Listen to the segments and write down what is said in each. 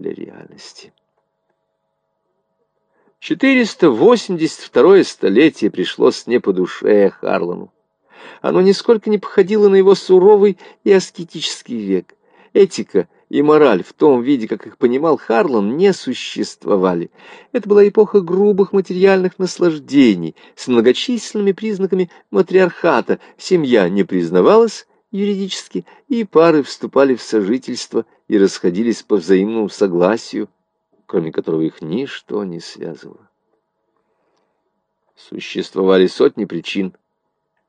для реальности. 482 столетие пришлось не по душе Харлану. Оно нисколько не походило на его суровый и аскетический век. Этика и мораль в том виде, как их понимал Харлан, не существовали. Это была эпоха грубых материальных наслаждений с многочисленными признаками матриархата. Семья не признавалась юридически, и пары вступали в сожительство и расходились по взаимному согласию, кроме которого их ничто не связывало. Существовали сотни причин,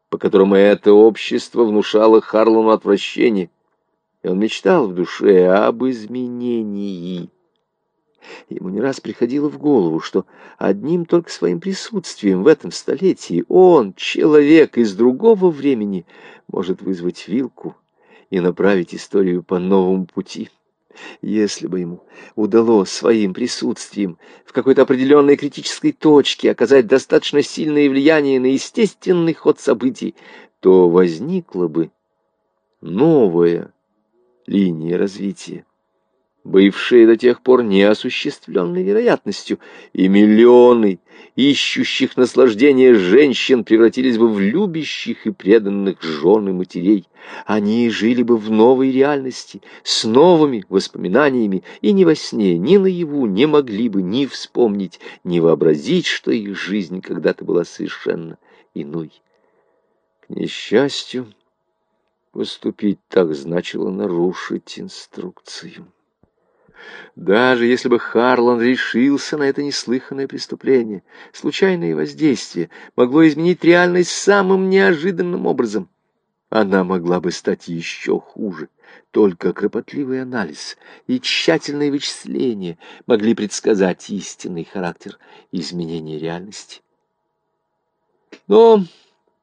по которым это общество внушало Харлану отвращение, и он мечтал в душе об изменении. Ему не раз приходило в голову, что одним только своим присутствием в этом столетии он, человек из другого времени, может вызвать вилку и направить историю по новому пути. Если бы ему удалось своим присутствием в какой-то определенной критической точке оказать достаточно сильное влияние на естественный ход событий, то возникла бы новая линия развития бывшие до тех пор неосуществленной вероятностью, и миллионы ищущих наслаждения женщин превратились бы в любящих и преданных жен и матерей. Они жили бы в новой реальности, с новыми воспоминаниями, и ни во сне, ни наяву не могли бы ни вспомнить, ни вообразить, что их жизнь когда-то была совершенно иной. К несчастью, поступить так значило нарушить инструкцию. Даже если бы Харлан решился на это неслыханное преступление, случайное воздействие могло изменить реальность самым неожиданным образом. Она могла бы стать еще хуже. Только кропотливый анализ и тщательные вычисления могли предсказать истинный характер изменения реальности. Но,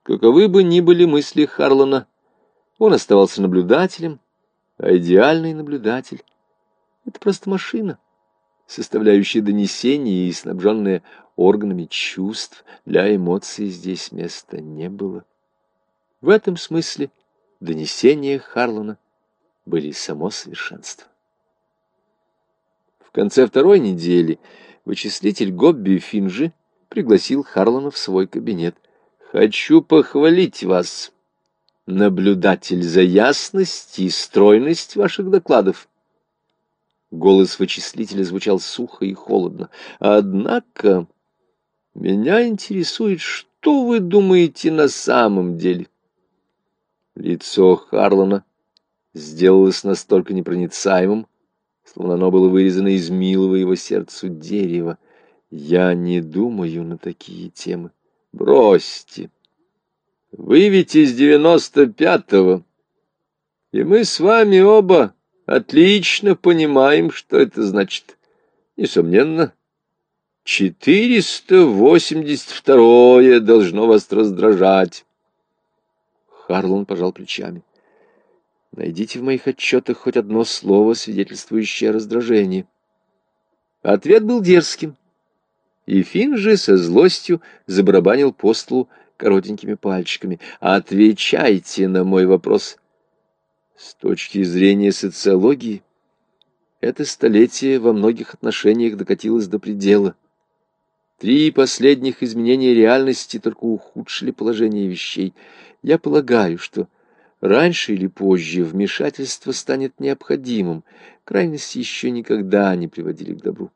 каковы бы ни были мысли Харлана, он оставался наблюдателем, а идеальный наблюдатель это просто машина, составляющая донесение и снабженная органами чувств. Для эмоций здесь места не было. В этом смысле донесения Харлана были само совершенство. В конце второй недели вычислитель Гобби Финжи пригласил Харлана в свой кабинет. «Хочу похвалить вас, наблюдатель, за ясность и стройность ваших докладов. Голос вычислителя звучал сухо и холодно. «Однако меня интересует, что вы думаете на самом деле?» Лицо Харлана сделалось настолько непроницаемым, словно оно было вырезано из милого его сердцу дерева. «Я не думаю на такие темы. Бросьте. Вы ведь из девяносто пятого, и мы с вами оба Отлично понимаем, что это значит. Несомненно, 482-е должно вас раздражать. Харлон пожал плечами. Найдите в моих отчетах хоть одно слово, свидетельствующее о раздражении. Ответ был дерзким. И Фин же со злостью забарабанил по столу коротенькими пальчиками. «Отвечайте на мой вопрос». С точки зрения социологии, это столетие во многих отношениях докатилось до предела. Три последних изменения реальности только ухудшили положение вещей. Я полагаю, что раньше или позже вмешательство станет необходимым. Крайности еще никогда не приводили к добру.